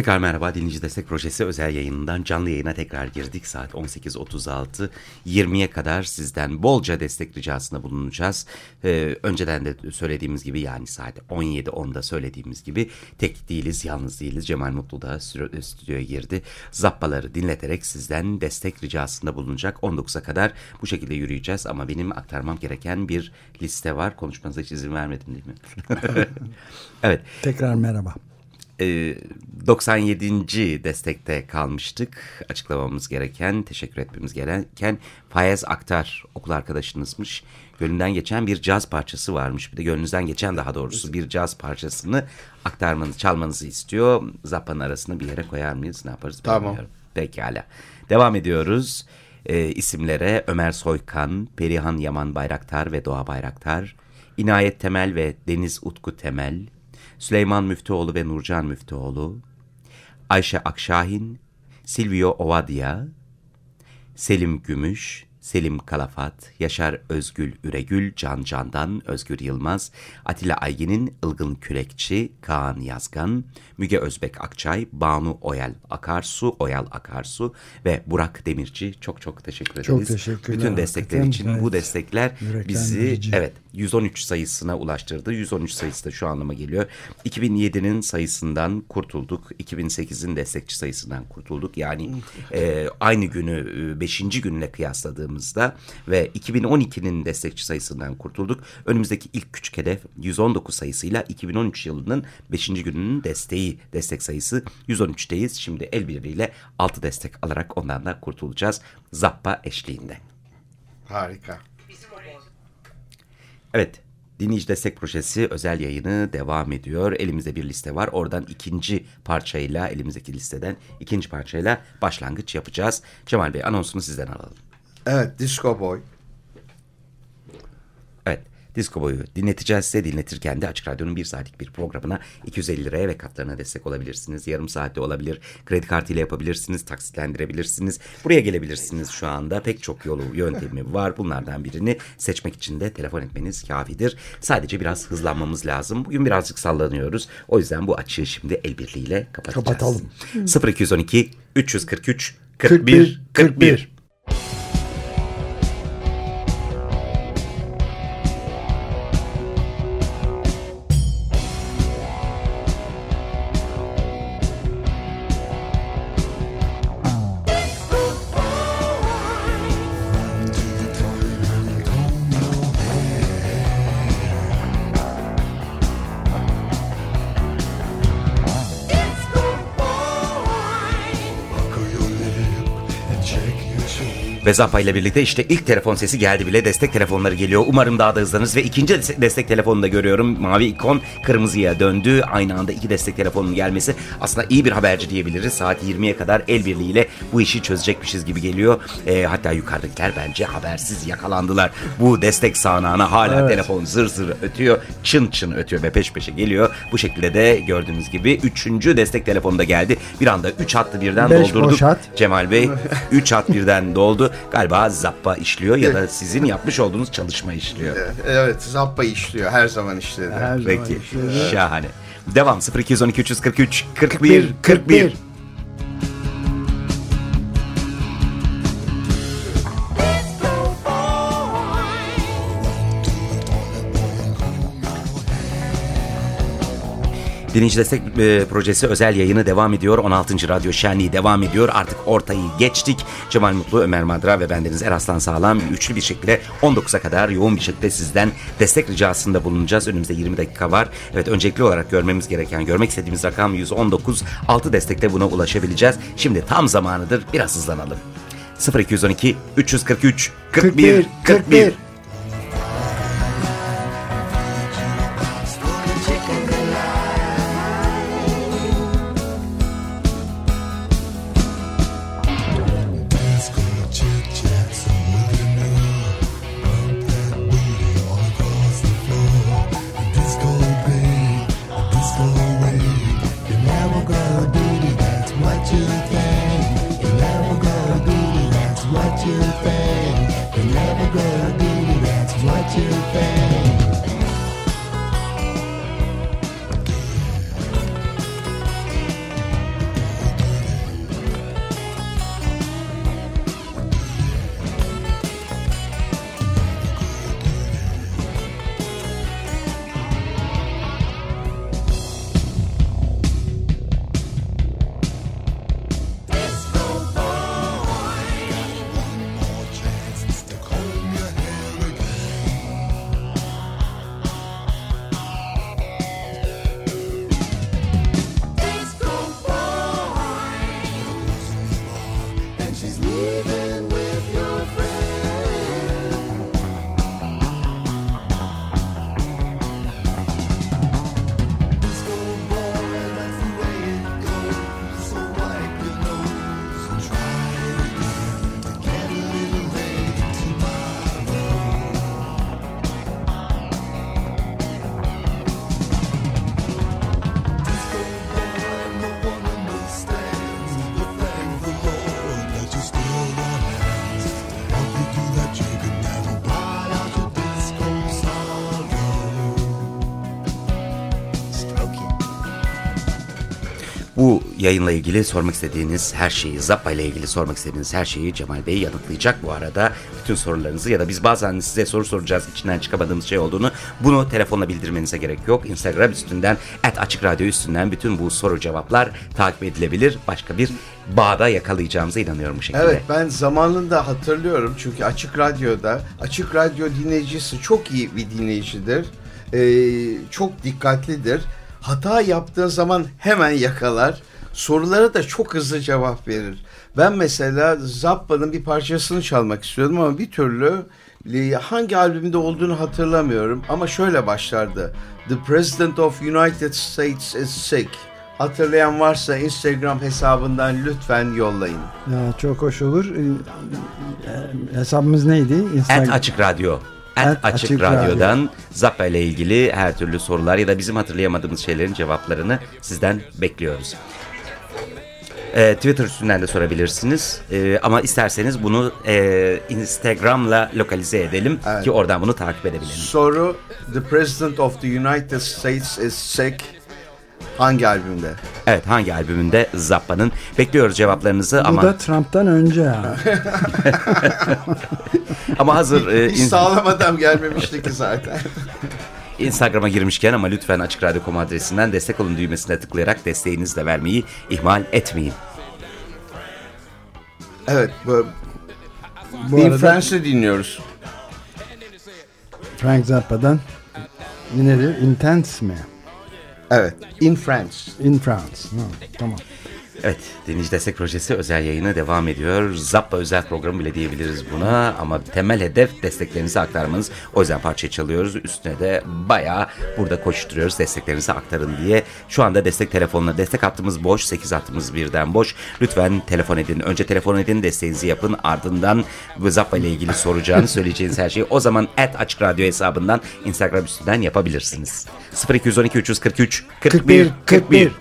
Tekrar merhaba Dinleyici Destek Projesi özel yayınından canlı yayına tekrar girdik. Saat 18.36 20'ye kadar sizden bolca destek ricasında bulunacağız. Ee, önceden de söylediğimiz gibi yani saat 17.10'da söylediğimiz gibi tek değiliz, yalnız değiliz. Cemal Mutlu da stüdyoya girdi. Zappaları dinleterek sizden destek ricasında bulunacak. 19'a kadar bu şekilde yürüyeceğiz ama benim aktarmam gereken bir liste var. Konuşmanıza hiç izin vermedim değil mi? evet. Tekrar merhaba. 97. Ee, destekte kalmıştık. Açıklamamız gereken, teşekkür etmemiz gereken Fayez Aktar okul arkadaşınızmış. Gönlünden geçen bir caz parçası varmış. Bir de gönlünüzden geçen daha doğrusu bir caz parçasını aktarmanızı, çalmanızı istiyor. Zappa'nın arasına bir yere koyar mıyız? Ne yaparız tamam. bilmiyorum. Pekala. Devam ediyoruz. Ee, isimlere Ömer Soykan, Perihan Yaman Bayraktar ve Doğa Bayraktar, İnayet Temel ve Deniz Utku Temel, Süleyman Müftüoğlu ve Nurcan Müftüoğlu, Ayşe Akşahin, Silvio Ovadia, Selim Gümüş, Selim Kalafat, Yaşar Özgül Üregül, Can Candan, Özgür Yılmaz, Atilla Aygin'in Ilgın Kürekçi, Kaan Yazgan, Müge Özbek Akçay, Banu Oyal Akarsu, Oyal Akarsu ve Burak Demirci çok çok teşekkür ederiz. Çok teşekkürler. Bütün destekler için bu destekler bizi evet 113 sayısına ulaştırdı. 113 sayısı da şu anlama geliyor. 2007'nin sayısından kurtulduk. 2008'in destekçi sayısından kurtulduk. Yani e, aynı günü 5. günle kıyasladığımızda ve 2012'nin destekçi sayısından kurtulduk. Önümüzdeki ilk küçük hedef 119 sayısıyla 2013 yılının 5. gününün desteği, destek sayısı 113'teyiz. Şimdi el birliğiyle 6 destek alarak ondan da kurtulacağız. Zappa eşliğinde. Harika. Evet, Dinleyici Destek Projesi özel yayını devam ediyor. Elimizde bir liste var. Oradan ikinci parçayla, elimizdeki listeden ikinci parçayla başlangıç yapacağız. Cemal Bey anonsunu sizden alalım. Evet, Disco Boy. Disko boyu dinleteceğiz size. Dinletirken de Açık Radyo'nun bir saatlik bir programına 250 liraya ve katlarına destek olabilirsiniz. Yarım saatte olabilir. Kredi kartıyla yapabilirsiniz. Taksitlendirebilirsiniz. Buraya gelebilirsiniz şu anda. Pek çok yolu, yöntemi var. Bunlardan birini seçmek için de telefon etmeniz kafidir. Sadece biraz hızlanmamız lazım. Bugün birazcık sallanıyoruz. O yüzden bu açığı şimdi el birliğiyle kapatacağız. Kapatalım. 0212 343 41 41. 41. Ve Zappa ile birlikte işte ilk telefon sesi geldi bile. Destek telefonları geliyor. Umarım daha da hızlanırız. Ve ikinci destek telefonunu da görüyorum. Mavi ikon kırmızıya döndü. Aynı anda iki destek telefonunun gelmesi aslında iyi bir haberci diyebiliriz. Saat 20'ye kadar el birliğiyle bu işi çözecekmişiz gibi geliyor. E, hatta yukarıdakiler bence habersiz yakalandılar. Bu destek sağanağına hala evet. telefon zır zır ötüyor. Çın çın ötüyor ve peş peşe geliyor. Bu şekilde de gördüğünüz gibi üçüncü destek telefonu da geldi. Bir anda üç hattı birden Beş doldurduk. Hat. Cemal Bey üç hat birden doldu. Galiba Zappa işliyor ya da sizin yapmış olduğunuz çalışma işliyor. Evet Zappa işliyor. Her zaman işledi. Her Peki. Zaman işledi. Şahane. Devam 0212 343 41 41. 41. Dinleyici Destek e, Projesi özel yayını devam ediyor. 16. Radyo Şenliği devam ediyor. Artık ortayı geçtik. Cemal Mutlu, Ömer Madra ve bendeniz Eraslan Sağlam üçlü bir şekilde 19'a kadar yoğun bir şekilde sizden destek ricasında bulunacağız. Önümüzde 20 dakika var. Evet öncelikli olarak görmemiz gereken, görmek istediğimiz rakam 119. 6 destekte buna ulaşabileceğiz. Şimdi tam zamanıdır. Biraz hızlanalım. 0212 343 41 41. 41. yayınla ilgili sormak istediğiniz her şeyi, Zappa ile ilgili sormak istediğiniz her şeyi Cemal Bey yanıtlayacak bu arada. Bütün sorularınızı ya da biz bazen size soru soracağız içinden çıkamadığımız şey olduğunu bunu telefonla bildirmenize gerek yok. Instagram üstünden, et açık radyo üstünden bütün bu soru cevaplar takip edilebilir. Başka bir bağda yakalayacağımıza inanıyorum bu şekilde. Evet ben zamanında hatırlıyorum çünkü Açık Radyo'da Açık Radyo dinleyicisi çok iyi bir dinleyicidir. Ee, çok dikkatlidir. Hata yaptığı zaman hemen yakalar. Sorulara da çok hızlı cevap verir. Ben mesela Zappa'nın bir parçasını çalmak istiyordum ama bir türlü e, hangi albümde olduğunu hatırlamıyorum. Ama şöyle başlardı. The President of United States is sick. Hatırlayan varsa Instagram hesabından lütfen yollayın. Ya çok hoş olur. Ee, e, hesabımız neydi? Instagram. Et Açık Radyo. Et Açık, Açık Radyo'dan Radyo. Zappa ile ilgili her türlü sorular ya da bizim hatırlayamadığımız şeylerin cevaplarını sizden bekliyoruz. E, Twitter üstünden de sorabilirsiniz. E, ama isterseniz bunu e, Instagram'la lokalize edelim evet. ki oradan bunu takip edebilelim. Soru The President of the United States is sick Hangi albümde? Evet hangi albümünde Zappa'nın? Bekliyoruz cevaplarınızı Bu ama... Bu da Trump'tan önce ha. ama hazır... E, Hiç sağlam adam gelmemişti ki zaten. Instagram'a girmişken ama lütfen Açık Radyo.com adresinden destek olun düğmesine tıklayarak desteğinizi de vermeyi ihmal etmeyin. Evet. Bu, bu Dean France'ı dinliyoruz. Frank Zappa'dan nedir? Intense mi? Evet. In France. In France. Ha, tamam. Evet, Dinleyici Destek Projesi özel yayına devam ediyor. Zappa özel programı bile diyebiliriz buna ama temel hedef desteklerinizi aktarmanız. O yüzden parça çalıyoruz. Üstüne de bayağı burada koşturuyoruz desteklerinizi aktarın diye. Şu anda destek telefonla destek hattımız boş, 8 hattımız birden boş. Lütfen telefon edin. Önce telefon edin, desteğinizi yapın. Ardından Zappa ile ilgili soracağınız, söyleyeceğiniz her şeyi o zaman et açık radyo hesabından Instagram üstünden yapabilirsiniz. 0212 343 41 41. 41.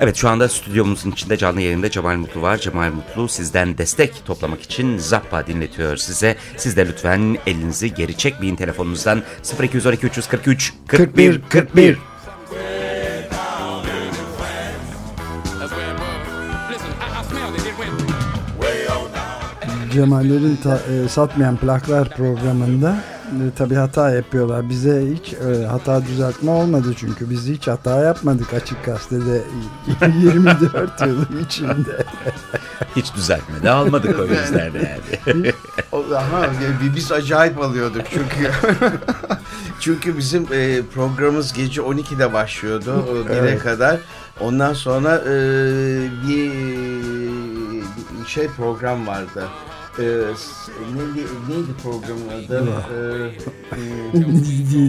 Evet şu anda stüdyomuzun içinde canlı yayında Cemal Mutlu var. Cemal Mutlu sizden destek toplamak için Zappa dinletiyor size. Siz de lütfen elinizi geri çekmeyin telefonunuzdan 0212 343 41 41. Cemallerin ta, e, satmayan plaklar programında tabii hata yapıyorlar. Bize hiç e, hata düzeltme olmadı çünkü biz hiç hata yapmadık açık gazetede 24 yılın içinde. hiç düzeltme de almadık o yüzden yani. Aha, biz acayip alıyorduk çünkü. çünkü bizim e, programımız gece 12'de başlıyordu 1'e evet. kadar. Ondan sonra e, bir şey program vardı e, neydi, neydi programın adı? Ee,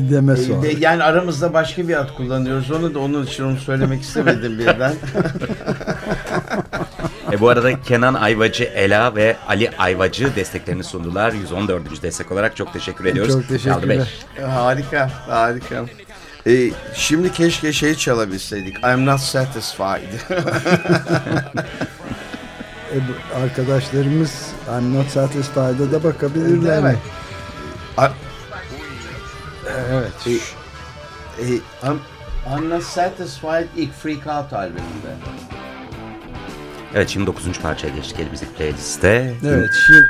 Deme sonra. E, yani aramızda başka bir ad kullanıyoruz. Onu da onun için onu söylemek istemedim birden. e, bu arada Kenan Ayvacı, Ela ve Ali Ayvacı desteklerini sundular. 114. destek olarak çok teşekkür ediyoruz. Çok teşekkürler. Harika, harika. E, şimdi keşke şey çalabilseydik. I'm not satisfied. e, arkadaşlarımız I'm Not Satisfied'a da bakabilirler mi? Evet. evet. E, e, I'm, I'm Not Satisfied ilk Freak Out albümünde. Evet şimdi 9. parçaya geçtik elimizdeki playlistte. Evet şimdi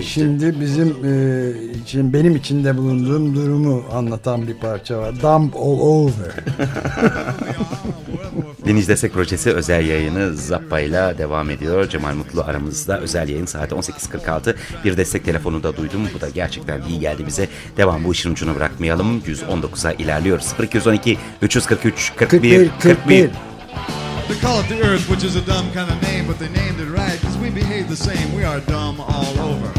Şimdi bizim e, için benim içinde bulunduğum durumu anlatan bir parça var. Dump All Over. Deniz Destek Projesi özel yayını Zappa ile devam ediyor. Cemal Mutlu aramızda özel yayın saati 18.46. Bir destek telefonu da duydum. Bu da gerçekten iyi geldi bize. Devam bu işin ucunu bırakmayalım. 119'a ilerliyoruz. 0212 343 41 41. They call it the earth, which is a dumb kind of name, but they named it right because we behave the same. We are dumb all over.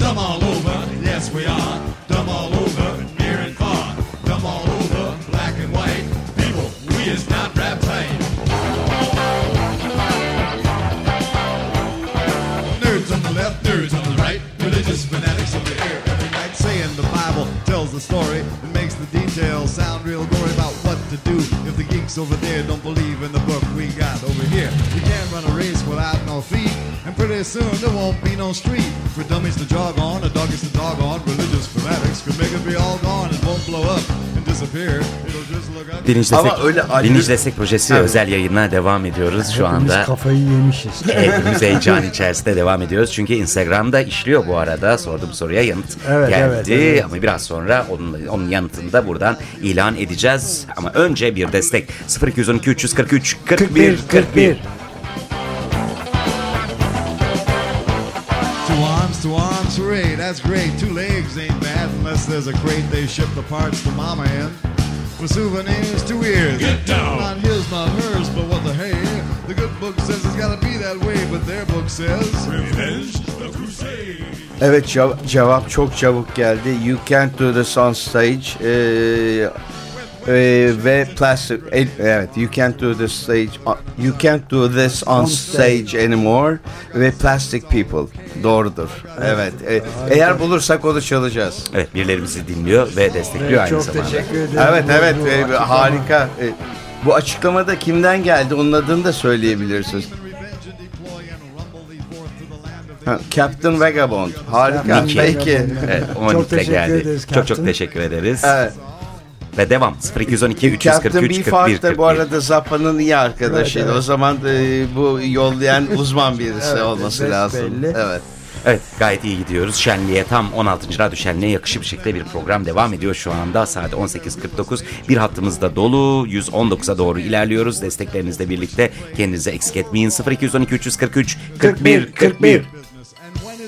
Dumb all over, yes we are. Dumb all over, near and far. Dumb all over, black and white. People, we is not rap tells the story and makes the details sound real gory about what to do if the geeks over there don't believe in the book we got over here. You can't run a race without no feet, and pretty soon there won't be no street for dummies to jog on, a doggies to dog on. Religious fanatics could make it be all gone. It won't blow up and Ama destek, öyle ayrı- dinleyici destek projesi Evet. özel yayınına devam ediyoruz şu Hepimiz anda. kafayı yemişiz. Hepimiz heyecan içerisinde devam ediyoruz. Çünkü Instagram'da işliyor bu arada. Sorduğum soruya yanıt Evet, geldi. evet, evet. Ama biraz sonra onun, onun yanıtını da buradan ilan edeceğiz. Ama önce bir destek. 0212 343 41 41. Arms, two that's great. Two legs ain't bad unless there's a crate they ship the parts to mama in. With souvenirs, two ears. Get down! Not his, not hers, but what the hey. The good book says it's gotta be that way, but their book says... Revenge the Crusade! Evet cev- cevap çok çabuk geldi. You can't do this on stage. Ee, e, ve plastic evet you can't do this stage you can't do this on stage anymore ve plastic people doğrudur evet e, eğer bulursak onu çalacağız Evet birilerimizi dinliyor ve destekliyor aynı Çok zamanda. teşekkür ederim. evet evet e, harika E, bu açıklamada kimden geldi onun adını da söyleyebilirsiniz ha, Captain Vagabond harika Mickey. peki Evet, Çok teşekkür geldi. ederiz Çok çok Captain. teşekkür ederiz. evet. Ve devam 0212 343 41 bir fark da bu arada Zappa'nın iyi arkadaşıydı. Evet, evet. O zaman e, bu yollayan uzman birisi evet, olması lazım. Belli. Evet. Evet gayet iyi gidiyoruz. Şenliğe tam 16. Radyo Şenliğe yakışı bir şekilde bir program devam ediyor şu anda. Saat 18.49. Bir hattımız da dolu. 119'a doğru ilerliyoruz. Desteklerinizle birlikte kendinize eksik etmeyin. 0212 343 41 41. 41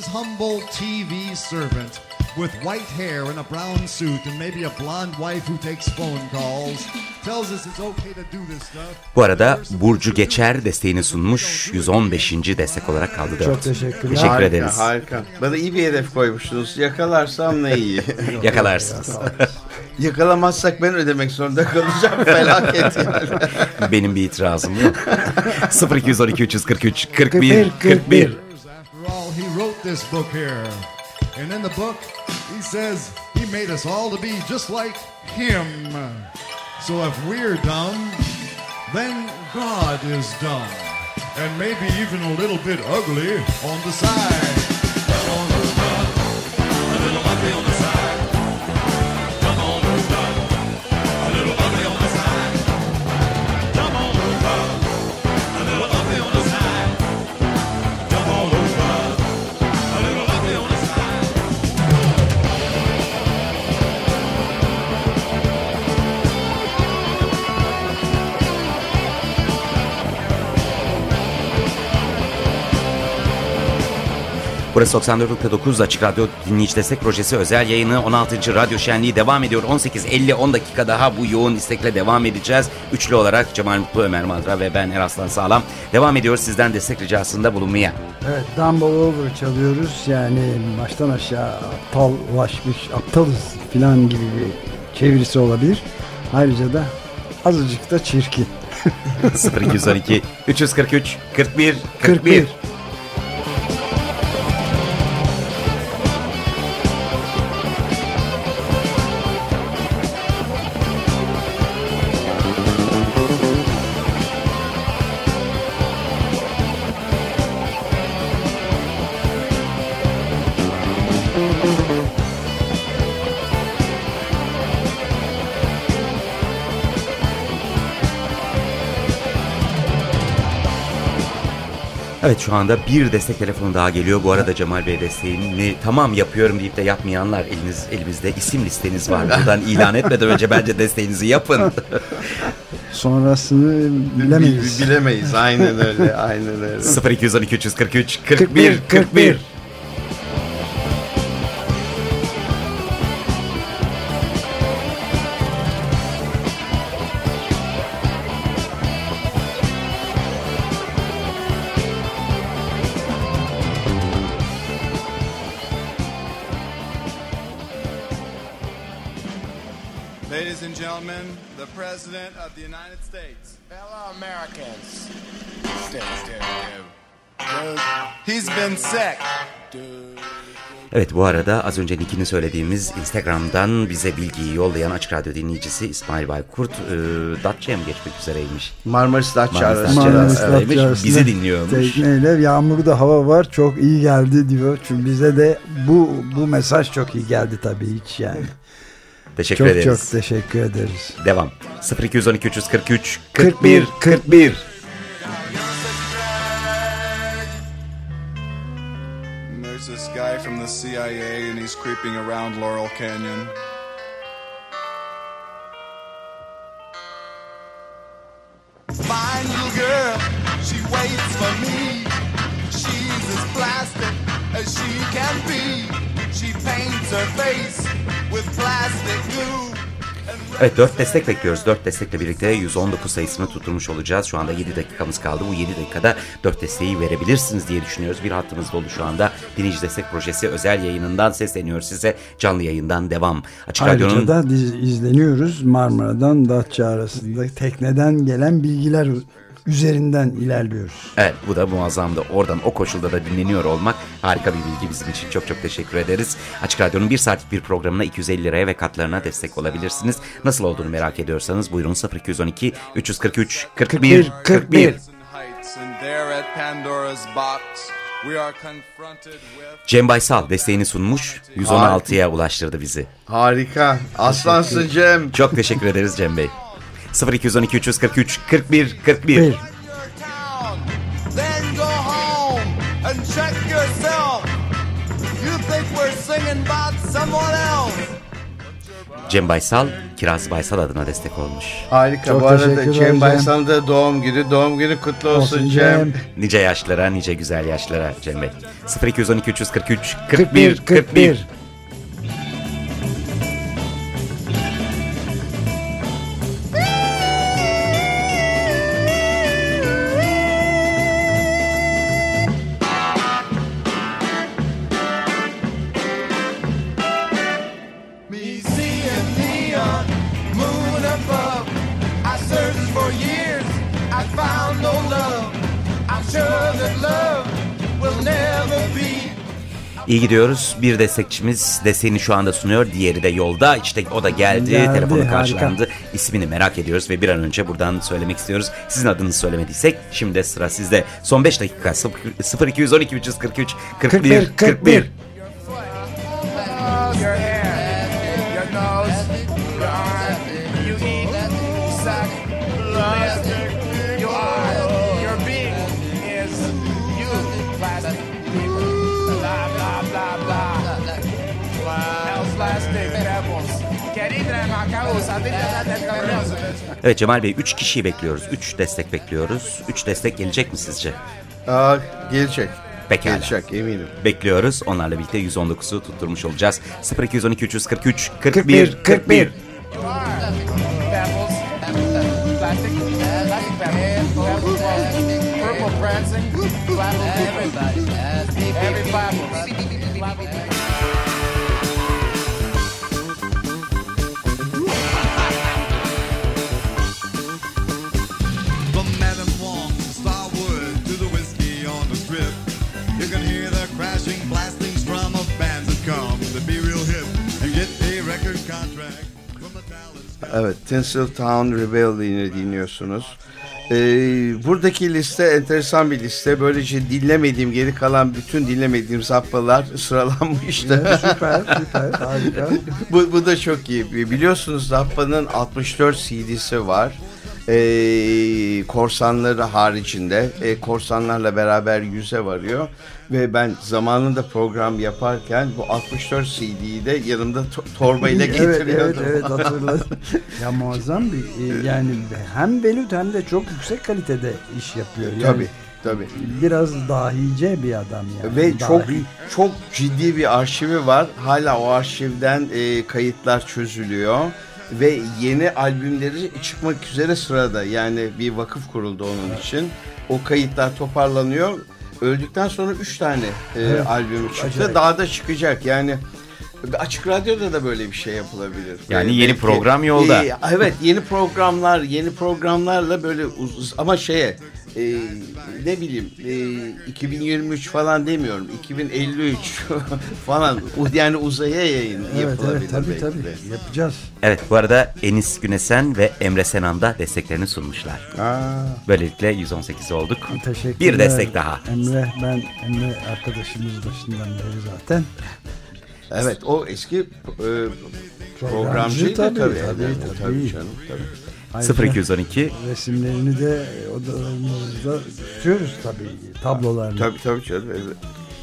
his humble TV servant with white hair and a brown suit and maybe a blonde wife who takes phone calls tells us it's okay to do this stuff. Bu arada Burcu Geçer desteğini sunmuş. 115. destek olarak kaldı. Çok teşekkürler. Teşekkür harika, ederiz. Harika. Bana iyi bir hedef koymuşsunuz. Yakalarsam ne iyi. Yakalarsınız. Yakalamazsak ben ödemek zorunda kalacağım. Felaket yani. Benim bir itirazım yok. 0212 343 41 41 41. This book here. And in the book, he says he made us all to be just like him. So if we're dumb, then God is dumb. And maybe even a little bit ugly on the side. Burası 94.9 Açık Radyo Dinleyici Destek Projesi özel yayını 16. Radyo Şenliği devam ediyor. 18.50 10 dakika daha bu yoğun istekle devam edeceğiz. Üçlü olarak Cemal Mutlu, Ömer Madra ve ben Eraslan Sağlam devam ediyoruz sizden destek ricasında bulunmaya. Evet Dumble Over çalıyoruz. Yani baştan aşağı aptallaşmış, aptalız falan gibi bir çevirisi olabilir. Ayrıca da azıcık da çirkin. 0212 343 41 41. 41. Evet şu anda bir destek telefonu daha geliyor. Bu arada Cemal Bey desteğini tamam yapıyorum deyip de yapmayanlar eliniz elimizde isim listeniz var. Buradan ilan etmeden önce bence desteğinizi yapın. Sonrasını bilemeyiz. Bil- Bilemeyiz. Aynen öyle. Aynen öyle. 0212 343 41 41. Ladies and gentlemen, the President of the United States. Fellow Americans, He's been sick. Evet bu arada az önce Nick'ini söylediğimiz Instagram'dan bize bilgiyi yollayan Açık Radyo dinleyicisi İsmail Baykurt e, Datça'ya mı geçmek üzereymiş? Marmaris Datça arasındaymış, bizi dinliyormuş. Tekneyle yağmurda hava var çok iyi geldi diyor. Çünkü bize de bu bu mesaj çok iyi geldi tabii hiç yani. Teşekkür çok ederiz. çok teşekkür ederiz. Devam. 0212 343 41 41 41. There's this guy from the CIA, and he's creeping around Laurel Canyon. Fine little girl, she waits for me. She's as plastic as she can be. She paints her face with plastic glue. Evet 4 destek bekliyoruz. 4 destekle birlikte 119 sayısını tutturmuş olacağız. Şu anda 7 dakikamız kaldı. Bu 7 dakikada 4 desteği verebilirsiniz diye düşünüyoruz. Bir hattımız dolu şu anda. Dinleyici Destek Projesi özel yayınından sesleniyor size. Canlı yayından devam. Açık Ayrıca Radyo'nun da diz- izleniyoruz Marmara'dan Datça arasında tekneden gelen bilgiler üzerinden ilerliyoruz. Evet bu da muazzamdı. Oradan o koşulda da dinleniyor olmak harika bir bilgi bizim için. Çok çok teşekkür ederiz. Açık Radyo'nun bir saatlik bir programına 250 liraya ve katlarına destek olabilirsiniz. Nasıl olduğunu merak ediyorsanız buyurun 0212 343 41 41. And heights, and there at Pandora's box, we are confronted with. Cem Baysal desteğini sunmuş. 116'ya ulaştırdı bizi. Harika. Aslansın Cem. Çok teşekkür ederiz Cem Bey. 0212 343 41 41. Bir. Cem Baysal, Kiraz Baysal adına destek olmuş. Harika. Çok Bu arada Cem. Baysal'ın da doğum günü. Doğum günü kutlu olsun, Olsun Cem. Cem. Nice yaşlara, nice güzel yaşlara Cem Bey. 0212 343 41 41 41. İyi gidiyoruz. Bir destekçimiz desteğini şu anda sunuyor. Diğeri de yolda. İşte o da geldi. Geldi, Telefonu harika. karşılandı. İsmini merak ediyoruz ve bir an önce buradan söylemek istiyoruz. Sizin adınızı söylemediysek şimdi sıra sizde. Son 5 dakika 0212 343 41 41. 41. Evet Cemal Bey 3 kişiyi bekliyoruz. 3 destek bekliyoruz. 3 destek gelecek mi sizce? Aa, gelecek. Pekala. Gelecek eminim. Bekliyoruz. Onlarla birlikte 119'u tutturmuş olacağız. 0212 343 41 41 41. 41. You are pebbles, plastic, plastic Evet, Tinseltown Rebellion'ı dinliyorsunuz. Ee, buradaki liste enteresan bir liste. Böylece dinlemediğim, geri kalan bütün dinlemediğim zappalar sıralanmıştı. Süper süper harika. bu, bu da çok iyi. Biliyorsunuz Zappa'nın 64 CD'si var. Ee, korsanları haricinde e, korsanlarla beraber yüze varıyor ve ben zamanında program yaparken bu 64 CD'yi de yanımda to- torbayla evet evet getiriyordum. evet hatırladım. ya muazzam bir e, yani hem velut hem de çok yüksek kalitede iş yapıyor. Yani Tabii tabii. Biraz dahice bir adam yani. Ve çok Dahi. çok ciddi bir arşivi var. Hala o arşivden e, kayıtlar çözülüyor ve yeni albümleri çıkmak üzere sırada. Yani bir vakıf kuruldu onun için. O kayıtlar toparlanıyor. Öldükten sonra 3 tane e, Evet. albüm çıktı. Acayip. Daha da çıkacak. Yani Açık Radyo'da da böyle bir şey yapılabilir. Yani Böyle yeni belki- program yolda. E, evet yeni programlar, yeni programlarla böyle uz- ama şeye e, ne bileyim e, 2023 falan demiyorum 2053 falan yani uzaya yayın Evet yapılabilir evet tabii belki tabii de. yapacağız. Evet bu arada Enis Günesen ve Emre Senan da desteklerini sunmuşlar. Aa, Böylelikle 118 olduk. Teşekkürler. Bir destek daha. Emre ben Emre arkadaşımız başından beri zaten. Evet o eski e, programcı tabii, tabii, tabii, tabii, tabii canım tabii. Ayrıca 0212 resimlerini de e, odamızda tutuyoruz tabii tablolarını. Tabii tabii canım.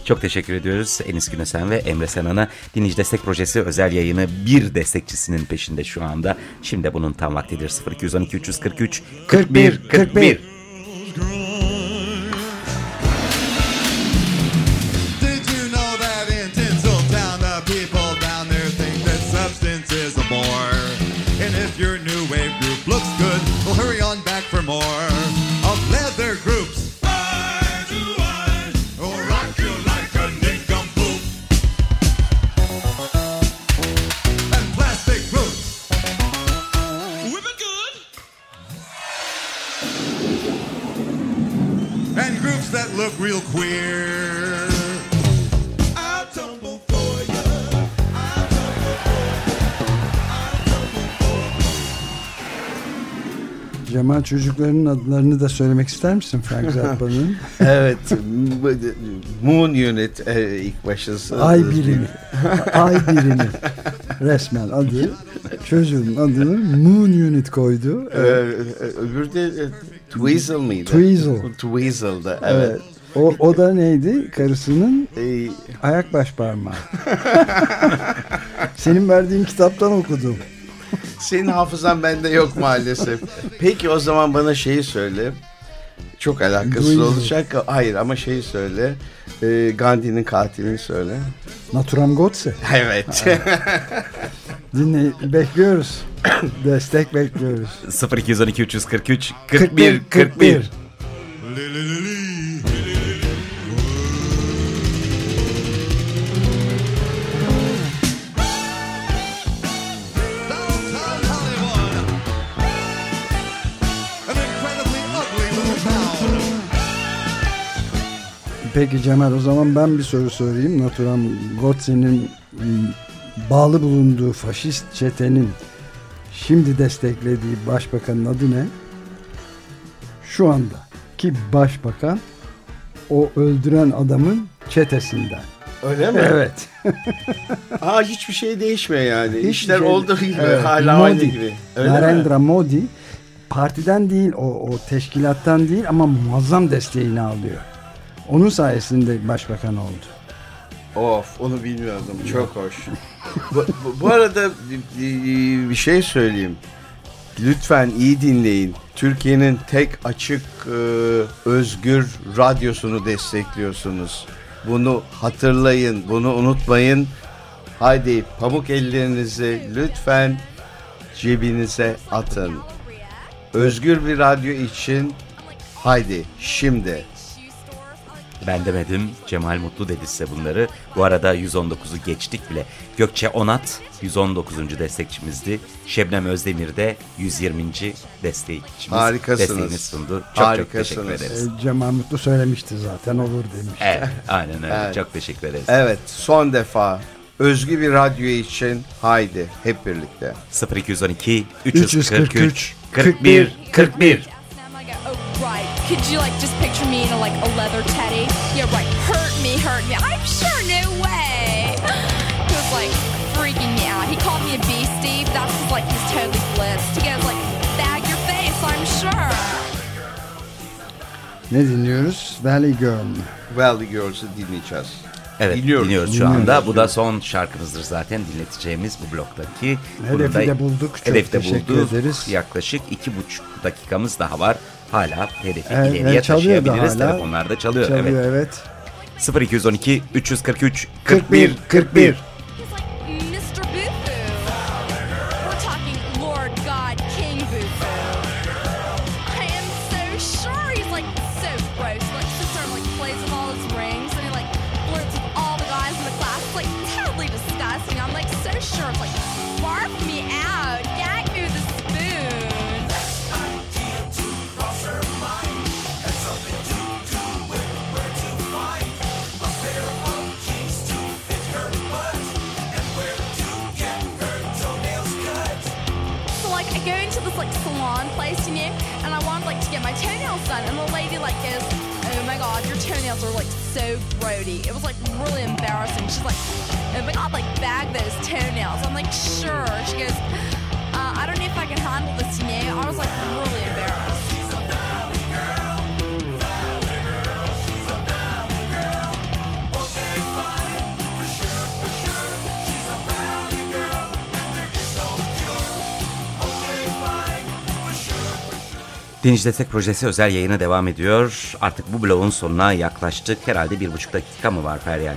Çok teşekkür ediyoruz Enis Günesen ve Emre Senan'a. Dinleyici Destek Projesi özel yayını bir destekçisinin peşinde şu anda. Şimdi bunun tam vaktidir 0212 343 41 41. 41. For more of leather groups. Oh, rock you like a nincompoop. And plastic boots. Whip good. And groups that look real queer. Cemal çocuklarının adlarını da söylemek ister misin Frank Zappa'nın? Evet. Moon Unit e, ilk başısı. Ay birimi. Ay birimi. Resmen adı. Çocuğun adını Moon Unit koydu. Ee, öbürü de e, Tweezle mıydı? Tweezle. Tweezle'da evet. Evet. O, o da neydi? Karısının Ee, ayak baş parmağı. Senin verdiğin kitaptan okudum. Senin hafızan bende yok maalesef. Peki o zaman bana şeyi söyle. Çok alakasız Duymadım. olacak. Hayır ama şeyi söyle. Ee, Gandhi'nin katilini söyle. Naturam Godse. Evet. Dinle bekliyoruz. Destek bekliyoruz. 0212 343 41 41. 41. Peki Cemal o zaman ben bir soru sorayım. Naturam Godse'nin m, bağlı bulunduğu faşist çetenin şimdi desteklediği başbakanın adı ne? Şu anda ki başbakan o öldüren adamın çetesinden. Öyle mi? Evet. Aa hiçbir şey değişmiyor yani. Hiçbir İşler şey- olduğu gibi Evet, hala Modi. aynı gibi. Öyle mi? Narendra Modi partiden değil o, o teşkilattan değil ama muazzam desteğini alıyor. Onun sayesinde başbakan oldu. Of onu bilmiyordum. Çok hoş. bu, bu- bu arada bir- şey söyleyeyim. Lütfen iyi dinleyin. Türkiye'nin tek açık e, özgür radyosunu destekliyorsunuz. Bunu hatırlayın, bunu unutmayın. Haydi pamuk ellerinizi lütfen cebinize atın. Özgür bir radyo için haydi şimdi. Ben demedim. Cemal Mutlu dedi size bunları. Bu arada 119'u geçtik bile. Gökçe Onat 119. destekçimizdi. Şebnem Özdemir de 120. destekçimiz. Harikasınız. Sundu. Çok Harikasınız. çok teşekkür ederiz. E, Cemal Mutlu söylemişti zaten olur demişti. Evet aynen öyle. Evet. Çok teşekkür ederiz. Evet son defa özgü bir radyo için haydi hep birlikte. 0212 343, 343 41 41. 41. Could you like just picture me in a like a leather teddy? Yeah, right. Hurt me, hurt me. I'm sure, no way. He was like freaking me out. He called me a beastie. That's just like he's totally blitzed. He goes like, bag your face. I'm sure. Ne dinliyoruz? Valley Girl? Valley Girls'ı dinleyeceğiz. Evet Dinliyoruz. dinliyoruz, şu anda. Bu da son şarkımızdır zaten dinleteceğimiz bu bloktaki. Hedefi de bulduk. Çok Hedefi de bulduk. ederiz. Yaklaşık iki buçuk dakikamız daha var. Hala hedefi Evet, ileriye da taşıyabiliriz. hala. Telefonlarda çalıyor. Çalıyor Evet. evet. 0212 343 41 41 41. Done, and the lady like goes, "Oh my god, your toenails are like so grody." It was like really embarrassing. She's like, "Oh my god, like bag those toenails." I'm like, "Sure." She goes, uh, "I don't know if I can handle this," know. I was like really Destek Projesi özel yayına devam ediyor. Artık bu bloğun sonuna yaklaştık. Herhalde bir buçuk dakika mı var Feryal?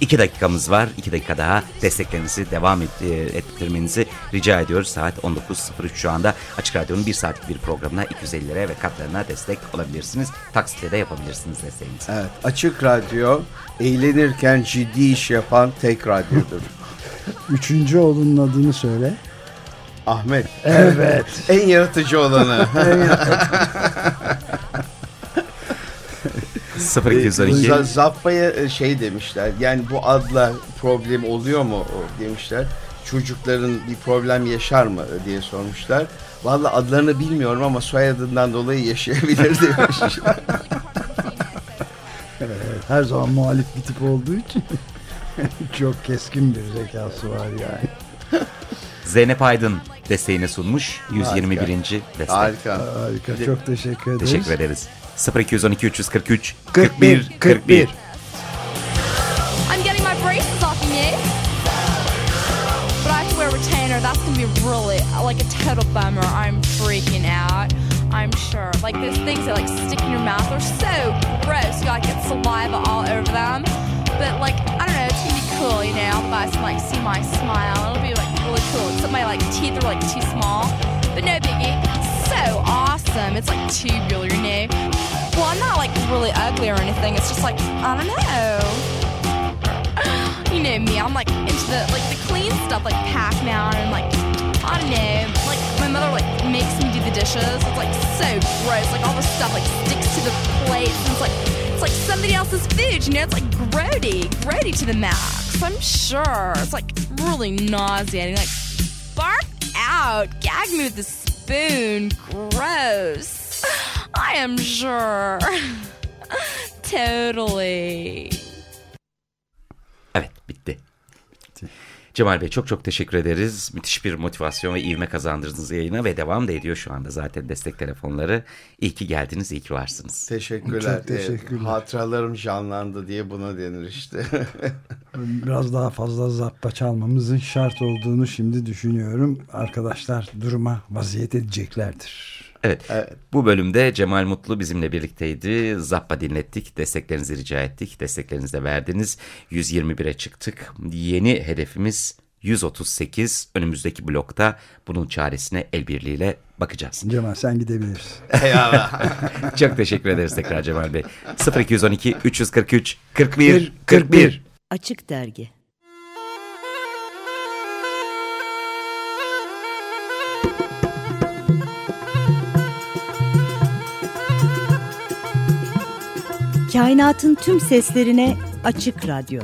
İki dakikamız var. İki dakika daha desteklerinizi devam et, e, ettirmenizi rica ediyoruz. Saat 19.03 şu anda. Açık Radyo'nun bir saatlik bir programına 250 lira ve katlarına destek olabilirsiniz. Taksitle de yapabilirsiniz desteğinizi. Evet, Açık Radyo eğlenirken ciddi iş yapan tek radyodur. Üçüncü oğlunun adını söyle. Ahmet. Evet. En yaratıcı olanı. 0212 Z- Zappa'ya e, şey demişler. Yani bu adla problem oluyor mu demişler. Çocukların bir problem yaşar mı diye sormuşlar. Vallahi adlarını bilmiyorum ama soyadından dolayı yaşayabilir demiş. Her zaman muhalif bir tip olduğu için çok keskin bir zekası var yani. Zeynep Aydın desteğini sunmuş. 121. destek. Harika. Harika. Çok teşekkür ederiz. Teşekkür ederiz. 0212 343 41 41 41 I'm getting my braces off, you know. But I have to wear a retainer. That's gonna be really like a total bummer. I'm freaking out. I'm sure. Like those things that like stick in your mouth are so gross. You like get saliva all over them. But like I don't know, it's gonna be cool, you know. The guys can like see my smile. My like teeth are like too small. But no biggie. So awesome. It's like tubular, you know. Well, I'm not like really ugly or anything. It's just like I don't know you know me, I'm like into the like the clean stuff like Pac-Man and like I don't know, like my mother like makes me do the dishes. It's like so gross. Like all the stuff like sticks to the plate and it's like it's like somebody else's food, you know, it's like grody, grody to the max. I'm sure. It's like really nauseating. Like out, gag me with the spoon. Gross. I am sure. totally. Evet bitti. Cemal Bey çok çok teşekkür ederiz. Müthiş bir motivasyon ve ivme kazandırdınız yayına ve devam da ediyor şu anda zaten destek telefonları. İyi ki geldiniz, iyi ki varsınız. Teşekkürler. Çok teşekkürler. Ee, Hatıralarım canlandı diye buna denir işte. Biraz daha fazla zappa çalmamızın şart olduğunu şimdi düşünüyorum. Arkadaşlar duruma vaziyet edeceklerdir. Evet, bu bölümde Cemal Mutlu bizimle birlikteydi. Zappa dinlettik, desteklerinizi rica ettik. Desteklerinizi de verdiniz. 121'e çıktık. Yeni hedefimiz 138. Önümüzdeki blokta bunun çaresine el birliğiyle bakacağız. Cemal sen gidebilirsin. Çok teşekkür ederiz tekrar Cemal Bey. 0212 343 41 41 Açık Dergi. Kainatın tüm seslerine Açık Radyo